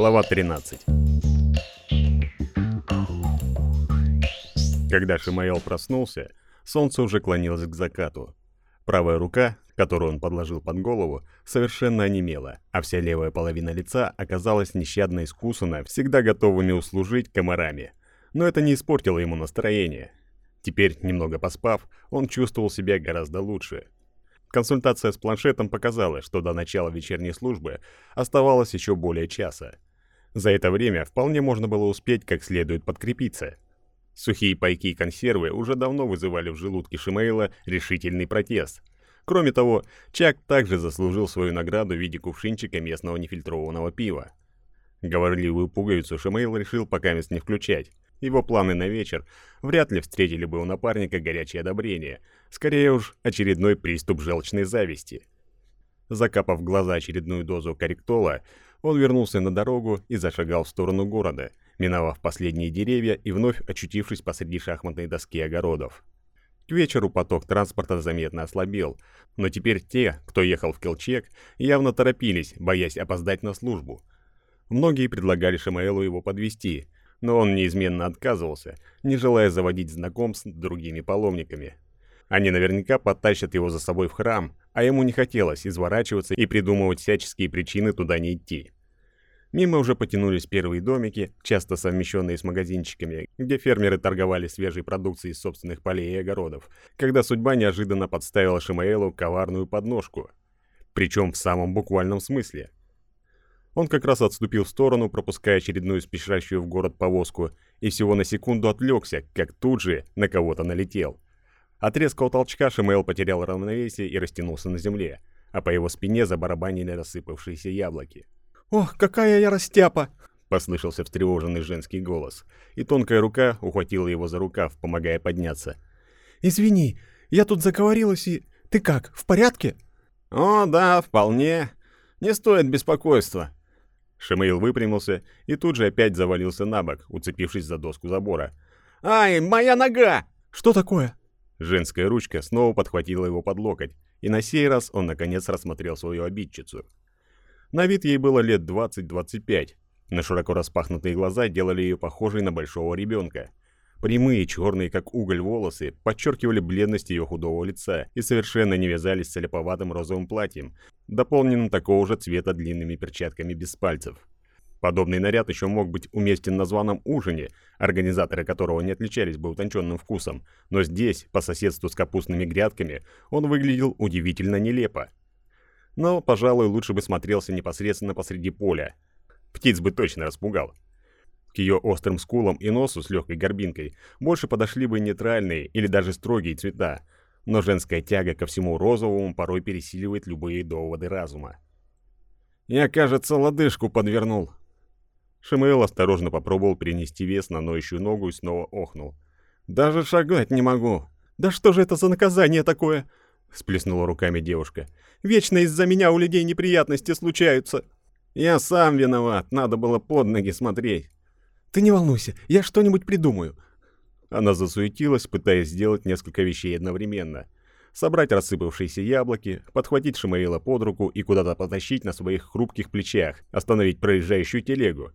Глава 13 Когда Шимаэл проснулся, солнце уже клонилось к закату. Правая рука, которую он подложил под голову, совершенно онемела, а вся левая половина лица оказалась нещадно искусана, всегда готовыми услужить комарами. Но это не испортило ему настроение. Теперь, немного поспав, он чувствовал себя гораздо лучше. Консультация с планшетом показала, что до начала вечерней службы оставалось еще более часа. За это время вполне можно было успеть как следует подкрепиться – Сухие пайки и консервы уже давно вызывали в желудке Шимейла решительный протест. Кроме того, Чак также заслужил свою награду в виде кувшинчика местного нефильтрованного пива. Говорливую пуговицу Шимейл решил пока мест не включать. Его планы на вечер вряд ли встретили бы у напарника горячее одобрение, скорее уж очередной приступ желчной зависти. Закапав в глаза очередную дозу корректола, он вернулся на дорогу и зашагал в сторону города, миновав последние деревья и вновь очутившись посреди шахматной доски огородов. К вечеру поток транспорта заметно ослабел, но теперь те, кто ехал в Келчек, явно торопились, боясь опоздать на службу. Многие предлагали Шамаэлу его подвести, но он неизменно отказывался, не желая заводить знакомств с другими паломниками. Они наверняка подтащат его за собой в храм, а ему не хотелось изворачиваться и придумывать всяческие причины туда не идти. Мимо уже потянулись первые домики, часто совмещенные с магазинчиками, где фермеры торговали свежей продукцией из собственных полей и огородов, когда судьба неожиданно подставила Шимаэлу коварную подножку. Причем в самом буквальном смысле. Он как раз отступил в сторону, пропуская очередную спешащую в город повозку, и всего на секунду отвлекся, как тут же на кого-то налетел. От резкого толчка Шимаэл потерял равновесие и растянулся на земле, а по его спине забарабанили рассыпавшиеся яблоки. «Ох, какая я растяпа!» — послышался встревоженный женский голос, и тонкая рука ухватила его за рукав, помогая подняться. «Извини, я тут заговорилась и... Ты как, в порядке?» «О, да, вполне. Не стоит беспокойства». Шамаил выпрямился и тут же опять завалился на бок, уцепившись за доску забора. «Ай, моя нога!» «Что такое?» Женская ручка снова подхватила его под локоть, и на сей раз он наконец рассмотрел свою обидчицу. На вид ей было лет 20-25. На широко распахнутые глаза делали ее похожей на большого ребенка. Прямые, черные, как уголь, волосы подчеркивали бледность ее худого лица и совершенно не вязались с целеповатым розовым платьем, дополненным такого же цвета длинными перчатками без пальцев. Подобный наряд еще мог быть уместен на званом ужине, организаторы которого не отличались бы утонченным вкусом, но здесь, по соседству с капустными грядками, он выглядел удивительно нелепо но, пожалуй, лучше бы смотрелся непосредственно посреди поля. Птиц бы точно распугал. К ее острым скулам и носу с легкой горбинкой больше подошли бы нейтральные или даже строгие цвета, но женская тяга ко всему розовому порой пересиливает любые доводы разума. «Я, кажется, лодыжку подвернул». Шимаэл осторожно попробовал перенести вес на ноющую ногу и снова охнул. «Даже шагать не могу». «Да что же это за наказание такое?» — сплеснула руками девушка. «Вечно из-за меня у людей неприятности случаются». «Я сам виноват, надо было под ноги смотреть». «Ты не волнуйся, я что-нибудь придумаю». Она засуетилась, пытаясь сделать несколько вещей одновременно. Собрать рассыпавшиеся яблоки, подхватить Шамаила под руку и куда-то потащить на своих хрупких плечах, остановить проезжающую телегу.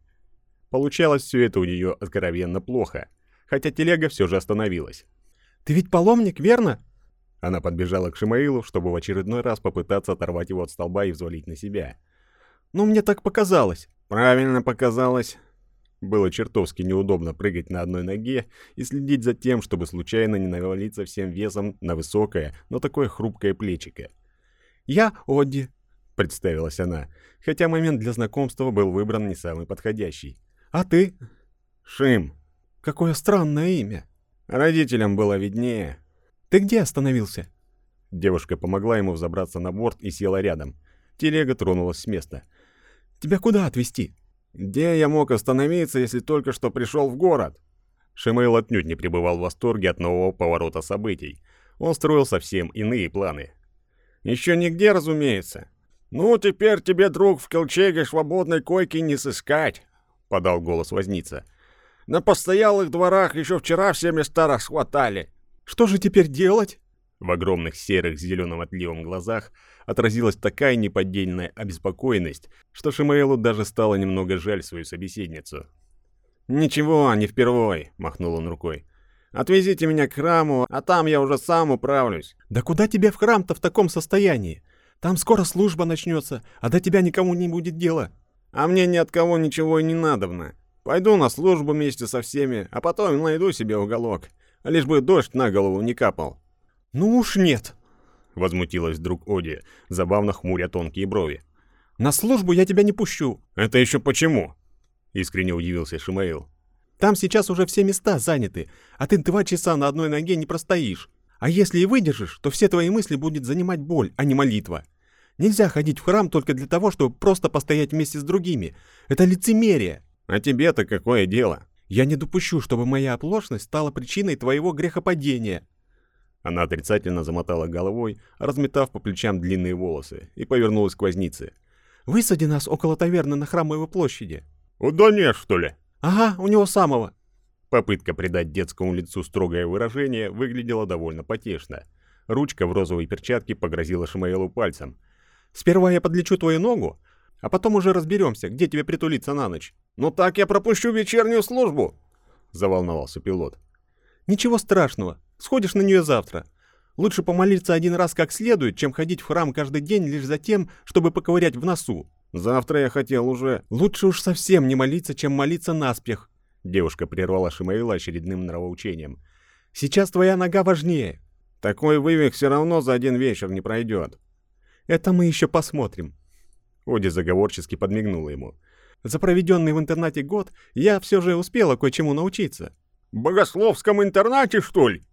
Получалось все это у нее откровенно плохо, хотя телега все же остановилась. «Ты ведь паломник, верно?» Она подбежала к Шимаилу, чтобы в очередной раз попытаться оторвать его от столба и взвалить на себя. «Ну, мне так показалось». «Правильно показалось». Было чертовски неудобно прыгать на одной ноге и следить за тем, чтобы случайно не навалиться всем весом на высокое, но такое хрупкое плечико. «Я Одди», — представилась она, хотя момент для знакомства был выбран не самый подходящий. «А ты?» «Шим». «Какое странное имя». «Родителям было виднее». Ты где остановился?» Девушка помогла ему взобраться на борт и села рядом. Телега тронулась с места. «Тебя куда отвезти?» «Где я мог остановиться, если только что пришел в город?» Шимейл отнюдь не пребывал в восторге от нового поворота событий. Он строил совсем иные планы. «Еще нигде, разумеется. Ну, теперь тебе, друг, в Келчеге свободной койки не сыскать», — подал голос возница. «На постоялых дворах еще вчера все места расхватали. Что же теперь делать?» В огромных серых с зеленым отливом глазах отразилась такая неподдельная обеспокоенность, что Шимаэлу даже стало немного жаль свою собеседницу. «Ничего, не впервой», — махнул он рукой. «Отвезите меня к храму, а там я уже сам управлюсь». «Да куда тебе в храм-то в таком состоянии? Там скоро служба начнется, а до тебя никому не будет дела». «А мне ни от кого ничего и не надобно. Пойду на службу вместе со всеми, а потом найду себе уголок, лишь бы дождь на голову не капал». «Ну уж нет», — возмутилась вдруг Оди, забавно хмуря тонкие брови. «На службу я тебя не пущу». «Это еще почему?» — искренне удивился Шимаил. «Там сейчас уже все места заняты, а ты два часа на одной ноге не простоишь. А если и выдержишь, то все твои мысли будет занимать боль, а не молитва. Нельзя ходить в храм только для того, чтобы просто постоять вместе с другими. Это лицемерие». «А тебе-то какое дело?» «Я не допущу, чтобы моя оплошность стала причиной твоего грехопадения», она отрицательно замотала головой, разметав по плечам длинные волосы, и повернулась к вознице. «Высади нас около таверны на Храмовой площади». «У Доне, что ли?» «Ага, у него самого». Попытка придать детскому лицу строгое выражение выглядела довольно потешно. Ручка в розовой перчатке погрозила Шимаэлу пальцем. «Сперва я подлечу твою ногу, а потом уже разберемся, где тебе притулиться на ночь». «Ну так я пропущу вечернюю службу!» — заволновался пилот. «Ничего страшного. Сходишь на нее завтра. Лучше помолиться один раз как следует, чем ходить в храм каждый день лишь за тем, чтобы поковырять в носу. Завтра я хотел уже... Лучше уж совсем не молиться, чем молиться наспех. Девушка прервала Шимаила очередным нравоучением. Сейчас твоя нога важнее. Такой вывих все равно за один вечер не пройдет. Это мы еще посмотрим. Оди заговорчески подмигнула ему. За проведенный в интернате год я все же успела кое-чему научиться. В богословском интернате, что ли?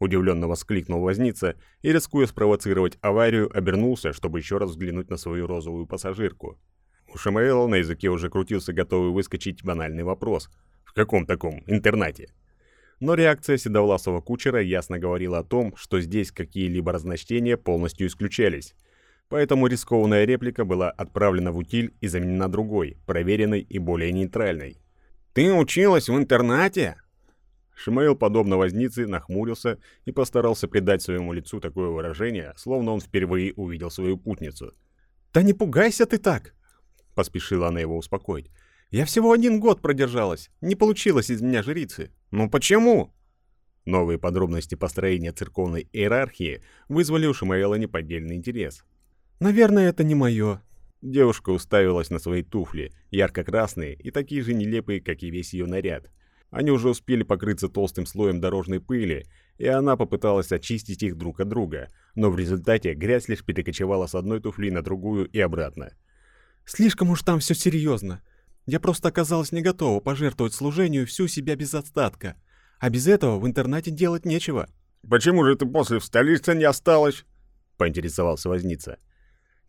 Удивленно воскликнул возница и, рискуя спровоцировать аварию, обернулся, чтобы еще раз взглянуть на свою розовую пассажирку. У Шамаэла на языке уже крутился готовый выскочить банальный вопрос. В каком таком интернате? Но реакция седовласого кучера ясно говорила о том, что здесь какие-либо разночтения полностью исключались. Поэтому рискованная реплика была отправлена в утиль и заменена другой, проверенной и более нейтральной. «Ты училась в интернате?» Шимаил, подобно вознице, нахмурился и постарался придать своему лицу такое выражение, словно он впервые увидел свою путницу. «Да не пугайся ты так!» — поспешила она его успокоить. «Я всего один год продержалась. Не получилось из меня жрицы». «Ну почему?» Новые подробности построения церковной иерархии вызвали у Шимаэла неподдельный интерес. «Наверное, это не мое». Девушка уставилась на свои туфли, ярко-красные и такие же нелепые, как и весь ее наряд. Они уже успели покрыться толстым слоем дорожной пыли, и она попыталась очистить их друг от друга, но в результате грязь лишь перекочевала с одной туфли на другую и обратно. «Слишком уж там все серьезно. Я просто оказалась не готова пожертвовать служению всю себя без остатка. А без этого в интернате делать нечего». «Почему же ты после в столице не осталась?» — поинтересовался возница.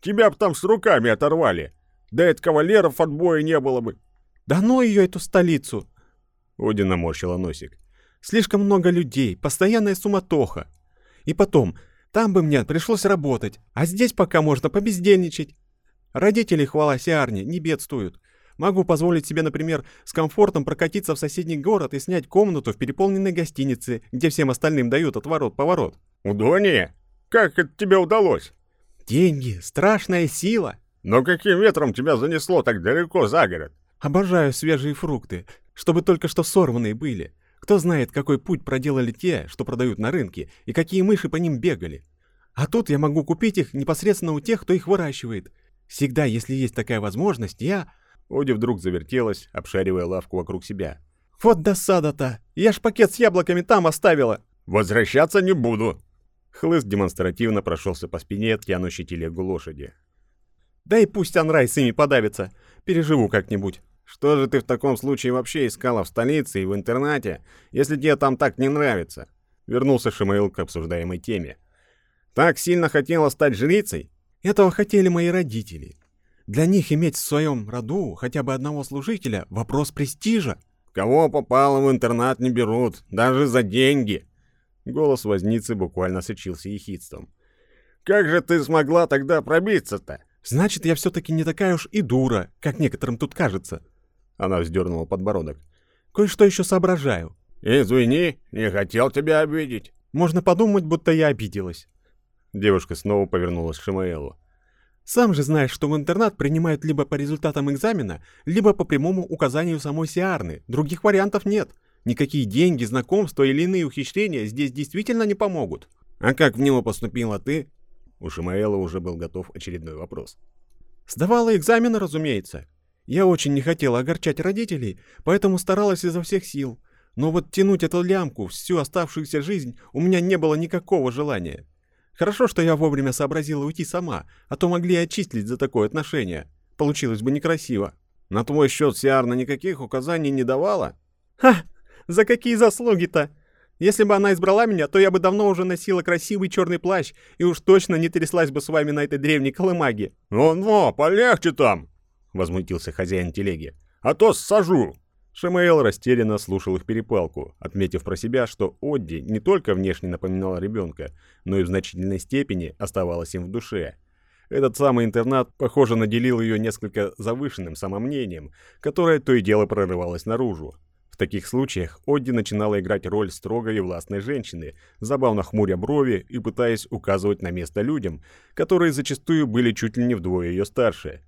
«Тебя б там с руками оторвали. Да это кавалеров отбоя не было бы». «Да ну ее, эту столицу!» Оди наморщила носик. «Слишком много людей, постоянная суматоха. И потом, там бы мне пришлось работать, а здесь пока можно побездельничать. Родители, хвала Сиарне, не бедствуют. Могу позволить себе, например, с комфортом прокатиться в соседний город и снять комнату в переполненной гостинице, где всем остальным дают отворот-поворот». «Удобнее? Как это тебе удалось?» «Деньги, страшная сила». «Но каким ветром тебя занесло так далеко за город?» «Обожаю свежие фрукты чтобы только что сорванные были. Кто знает, какой путь проделали те, что продают на рынке, и какие мыши по ним бегали. А тут я могу купить их непосредственно у тех, кто их выращивает. Всегда, если есть такая возможность, я...» Оди вдруг завертелась, обшаривая лавку вокруг себя. «Вот досада-то! Я ж пакет с яблоками там оставила!» «Возвращаться не буду!» Хлыст демонстративно прошелся по спине тянущей телегу лошади. «Да и пусть Анрай с ими подавится. Переживу как-нибудь». Что же ты в таком случае вообще искала в столице и в интернате, если тебе там так не нравится?» Вернулся Шимаил к обсуждаемой теме. «Так сильно хотела стать жрицей?» «Этого хотели мои родители. Для них иметь в своем роду хотя бы одного служителя — вопрос престижа». «Кого попало в интернат не берут, даже за деньги!» Голос возницы буквально сочился ехидством. «Как же ты смогла тогда пробиться-то?» «Значит, я все-таки не такая уж и дура, как некоторым тут кажется», она вздернула подбородок. «Кое-что еще соображаю». «Извини, не хотел тебя обидеть». Можно подумать, будто я обиделась. Девушка снова повернулась к Шимаэлу. Сам же знаешь, что в интернат принимают либо по результатам экзамена, либо по прямому указанию самой Сиарны. Других вариантов нет. Никакие деньги, знакомства или иные ухищрения здесь действительно не помогут. А как в него поступила ты? У Шимаэла уже был готов очередной вопрос. Сдавала экзамены, разумеется. Я очень не хотела огорчать родителей, поэтому старалась изо всех сил. Но вот тянуть эту лямку всю оставшуюся жизнь у меня не было никакого желания. Хорошо, что я вовремя сообразила уйти сама, а то могли отчислить за такое отношение. Получилось бы некрасиво. На твой счет Сиарна никаких указаний не давала? Ха! За какие заслуги-то? Если бы она избрала меня, то я бы давно уже носила красивый черный плащ и уж точно не тряслась бы с вами на этой древней колымаге. «Ну-ну, полегче там!» — возмутился хозяин телеги. «А то сажу!» Шамаэл растерянно слушал их перепалку, отметив про себя, что Одди не только внешне напоминала ребенка, но и в значительной степени оставалась им в душе. Этот самый интернат, похоже, наделил ее несколько завышенным самомнением, которое то и дело прорывалось наружу таких случаях Одди начинала играть роль строгой и властной женщины, забавно хмуря брови и пытаясь указывать на место людям, которые зачастую были чуть ли не вдвое ее старше.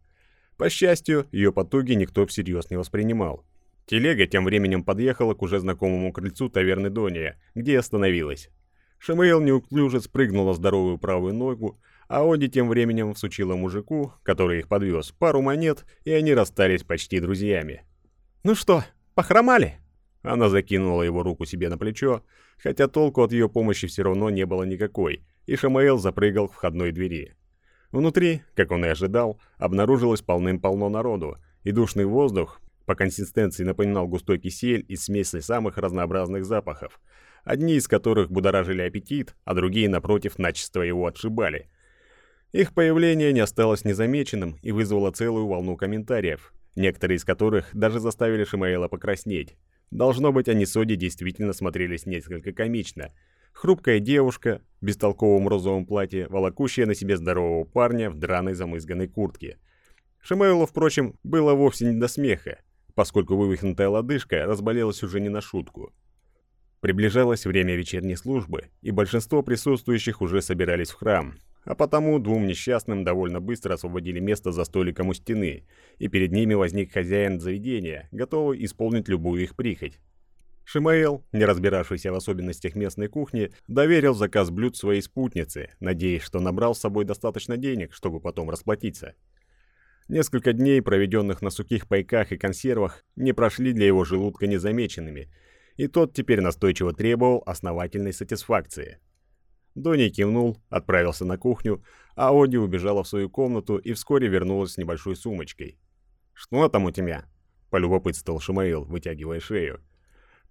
По счастью, ее потуги никто всерьез не воспринимал. Телега тем временем подъехала к уже знакомому крыльцу таверны Дония, где остановилась. Шамаэл неуклюже спрыгнул на здоровую правую ногу, а Оди тем временем всучила мужику, который их подвез, пару монет, и они расстались почти друзьями. «Ну что, похромали?» Она закинула его руку себе на плечо, хотя толку от ее помощи все равно не было никакой, и Шамаэл запрыгал к входной двери. Внутри, как он и ожидал, обнаружилось полным-полно народу, и душный воздух по консистенции напоминал густой кисель из смеси самых разнообразных запахов, одни из которых будоражили аппетит, а другие, напротив, начисто его отшибали. Их появление не осталось незамеченным и вызвало целую волну комментариев, некоторые из которых даже заставили Шимаэла покраснеть. Должно быть, они с Оди действительно смотрелись несколько комично. Хрупкая девушка в бестолковом розовом платье, волокущая на себе здорового парня в драной замызганной куртке. Шамаилу, впрочем, было вовсе не до смеха, поскольку вывихнутая лодыжка разболелась уже не на шутку. Приближалось время вечерней службы, и большинство присутствующих уже собирались в храм, а потому двум несчастным довольно быстро освободили место за столиком у стены, и перед ними возник хозяин заведения, готовый исполнить любую их прихоть. Шимаэл, не разбиравшийся в особенностях местной кухни, доверил заказ блюд своей спутнице, надеясь, что набрал с собой достаточно денег, чтобы потом расплатиться. Несколько дней, проведенных на сухих пайках и консервах, не прошли для его желудка незамеченными, и тот теперь настойчиво требовал основательной сатисфакции – Донни кивнул, отправился на кухню, а Оди убежала в свою комнату и вскоре вернулась с небольшой сумочкой. «Что там у тебя?» — полюбопытствовал Шамаил, вытягивая шею.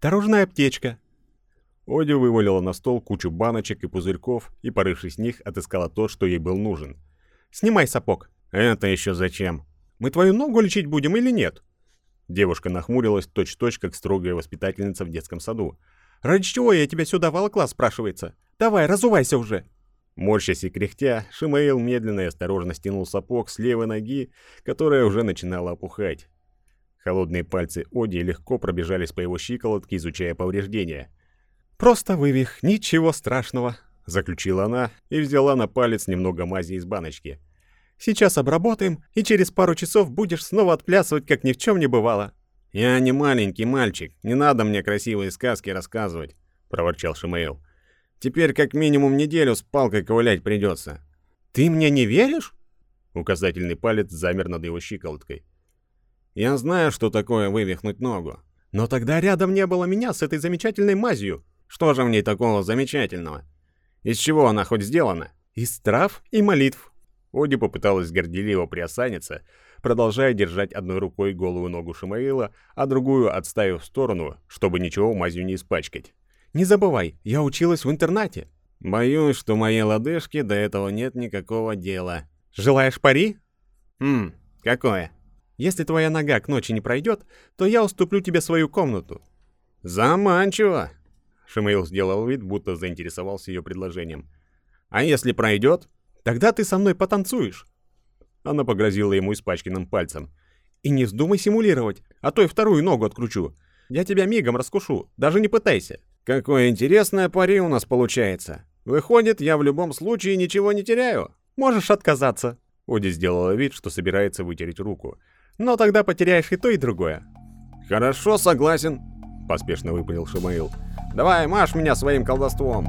«Дорожная аптечка». Оди вывалила на стол кучу баночек и пузырьков и, порывшись в них, отыскала то, что ей был нужен. «Снимай сапог». «Это еще зачем?» «Мы твою ногу лечить будем или нет?» Девушка нахмурилась точь-точь, как строгая воспитательница в детском саду. «Ради чего я тебя сюда волокла?» — спрашивается. Давай, разувайся уже!» Морщась и кряхтя, Шимаил медленно и осторожно стянул сапог с левой ноги, которая уже начинала опухать. Холодные пальцы Оди легко пробежались по его щиколотке, изучая повреждения. «Просто вывих, ничего страшного», — заключила она и взяла на палец немного мази из баночки. «Сейчас обработаем, и через пару часов будешь снова отплясывать, как ни в чем не бывало». «Я не маленький мальчик, не надо мне красивые сказки рассказывать», — проворчал Шимаил. Теперь как минимум неделю с палкой ковылять придется. Ты мне не веришь? Указательный палец замер над его щиколоткой. Я знаю, что такое вывихнуть ногу. Но тогда рядом не было меня с этой замечательной мазью. Что же в ней такого замечательного? Из чего она хоть сделана? Из трав и молитв. Оди попыталась горделиво приосаниться, продолжая держать одной рукой голую ногу Шимаила, а другую отставив в сторону, чтобы ничего мазью не испачкать. Не забывай, я училась в интернате. Боюсь, что моей лодыжке до этого нет никакого дела. Желаешь пари? Хм, какое? Если твоя нога к ночи не пройдет, то я уступлю тебе свою комнату. Заманчиво. Шимейл сделал вид, будто заинтересовался ее предложением. А если пройдет? Тогда ты со мной потанцуешь. Она погрозила ему испачканным пальцем. И не вздумай симулировать, а то и вторую ногу откручу. Я тебя мигом раскушу, даже не пытайся. Какое интересное пари у нас получается. Выходит, я в любом случае ничего не теряю. Можешь отказаться. Оди сделала вид, что собирается вытереть руку. Но тогда потеряешь и то, и другое. Хорошо, согласен, поспешно выпалил Шумаил. Давай, машь меня своим колдовством.